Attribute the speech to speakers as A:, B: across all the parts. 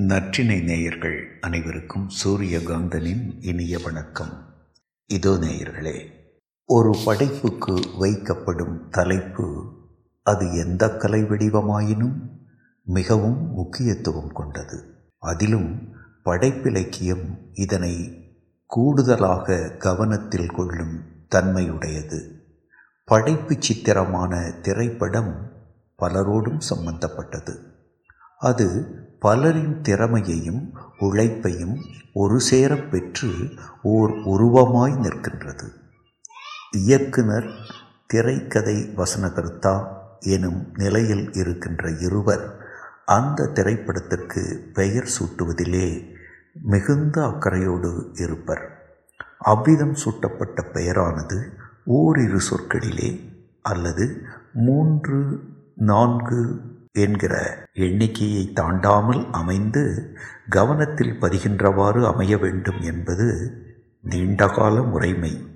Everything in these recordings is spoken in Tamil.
A: நற்றினை நேயர்கள் அனைவருக்கும் சூரியகாந்தனின் இனிய வணக்கம். இதோ நேயர்களே ஒரு படைப்புக்கு வைக்கப்படும் தலைப்பு அது எந்த கலை வடிவமாயினும் மிகவும் முக்கியத்துவம் கொண்டது. அதிலும் படைப்பிலக்கியம் இதனை கூடுதலாக கவனத்தில் கொள்ளும் தன்மையுடையது. படைப்பு சித்திரமான திரைப்படம் பலரோடும் சம்பந்தப்பட்டது. அது பலரின் திறமையையும் உழைப்பையும் ஒரு சேரப் பெற்று ஓர் உருவமாய் நிற்கின்றது. இயக்குனர் திரைக்கதை வசனகர்த்தா எனும் நிலையில் இருக்கின்ற இருவர் அந்த திரைப்படத்திற்கு பெயர் சூட்டுவதிலே மிகுந்த அக்கறையோடு இருப்பர். அவ்விதம் சூட்டப்பட்ட பெயரானது ஓரிரு சொற்களிலே அல்லது மூன்று நான்கு என்கிற எண்ணிக்கையை தாண்டாமல் அமைந்து கவனத்தில் பதிகின்றவாறு அமைய வேண்டும் என்பது நீண்டகால முறைமை.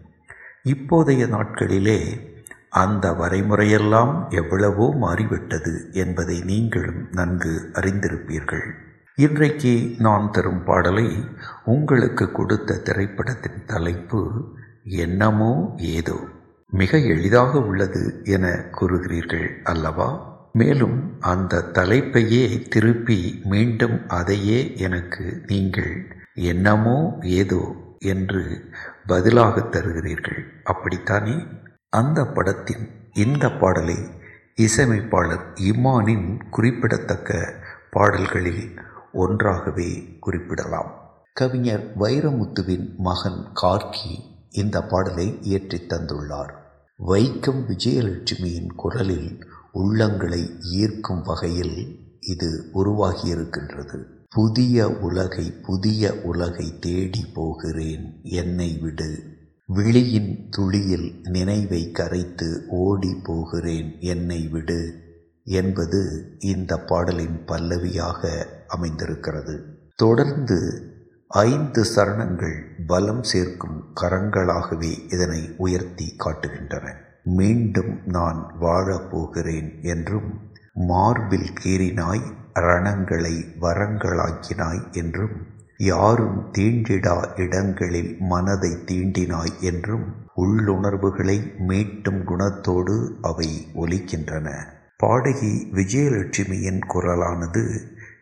A: இப்போதைய நாட்களிலே அந்த வரைமுறையெல்லாம் எவ்வளவோ மாறிவிட்டது என்பதை நீங்களும் நன்கு அறிந்திருப்பீர்கள். இன்றைக்கு நான் தரும் பாடலை உங்களுக்கு கொடுத்த திரைப்படத்தின் தலைப்பு என்னமோ ஏதோ. மிக எளிதாக உள்ளது என கூறுகிறீர்கள் அல்லவா? மேலும் அந்த தலைப்பையே திருப்பி மீண்டும் அதையே எனக்கு நீங்கள் என்னமோ ஏதோ என்று பதிலாக தருகிறீர்கள். அப்படித்தானே? அந்த படத்தின் இந்த பாடலை இசையமைப்பாளர் இமானின் குறிப்பிடத்தக்க பாடல்களில் ஒன்றாகவே குறிப்பிடலாம். கவிஞர் வைரமுத்துவின் மகன் கார்கி இந்த பாடலை இயற்றித் தந்துள்ளார். வைக்கம் விஜயலட்சுமியின் குரலில் உள்ளங்களை ஈர்க்கும் வகையில் இது உருவாகியிருக்கின்றது. புதிய உலகை புதிய உலகை தேடி போகிறேன் என்னை விடு. விழியின் துளியில் நினைவை கரைத்து ஓடி போகிறேன் என்னை விடு என்பது இந்த பாடலின் பல்லவியாக அமைந்திருக்கிறது. தொடர்ந்து ஐந்து சரணங்கள் பலம் சேர்க்கும் கரங்களாகவே இதனை உயர்த்தி காட்டுகின்றன. மீண்டும் நான் வாழப்போகிறேன் என்றும் மார்பில் கீறினாய் ரணங்களை வரங்களாக்கினாய் என்றும் யாரும் தீண்டிடா இடங்களில் மனதை தீண்டினாய் என்றும் உள்ளுணர்வுகளை மீட்டும் குணத்தோடு அவை ஒலிக்கின்றன. பாடகி விஜயலட்சுமியின் குரலானது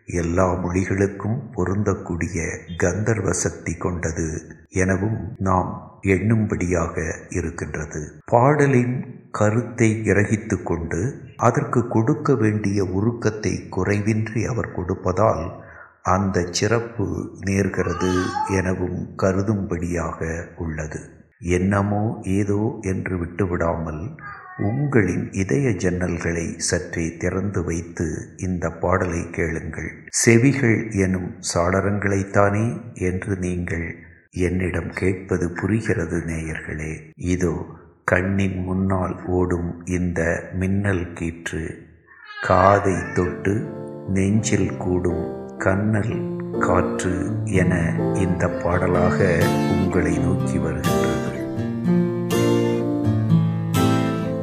A: எல்லா மொழிகளுக்கும் பொருந்தக்கூடிய கந்தர்வ சக்தி கொண்டது எனவும் நாம் எண்ணும்படியாக இருக்கின்றது. பாடலின் கருத்தை கிரகித்து கொண்டு அதற்கு கொடுக்க வேண்டிய உருக்கத்தை குறைவின்றி அவர் கொடுப்பதால் அந்த சிறப்பு நேர்கிறது எனவும் கருதும்படியாக உள்ளது. என்னமோ ஏதோ என்று விட்டுவிடாமல் உங்களின் இதய ஜன்னல்களை சற்றே திறந்து வைத்து இந்த பாடலை கேளுங்கள். செவிகள் எனும் சாளரங்களைத்தானே என்று நீங்கள் என்னிடம் கேட்பது புரிகிறது நேயர்களே. இதோ கண்ணின் முன்னால் ஓடும் இந்த மின்னல் கீற்று காதை தொட்டு நெஞ்சில் கூடும் கண்ணல் காற்று என இந்த பாடலாக உங்களை நோக்கி வருகின்றது.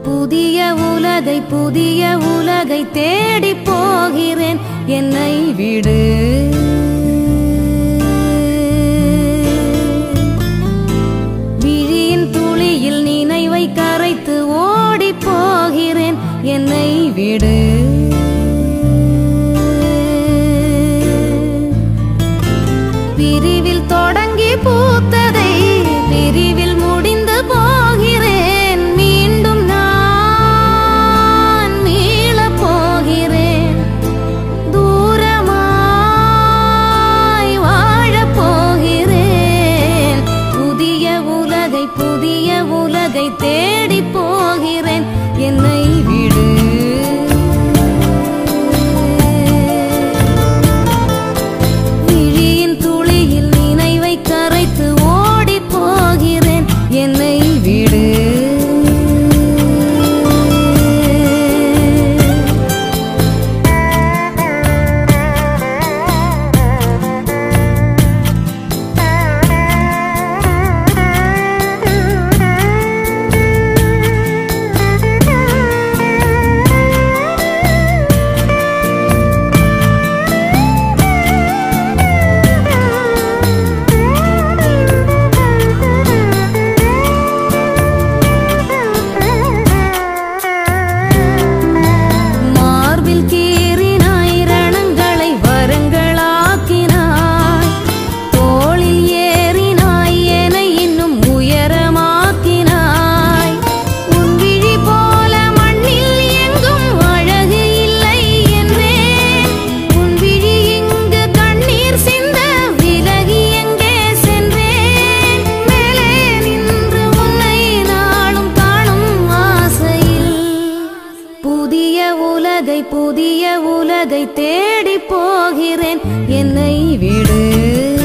B: புதிய உலகை புதிய உலகை தேடி போகிறேன். என்னை விடு. உலகை புதிய உலகை தேடி போகிறேன். என்னை விடு.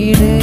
B: விடு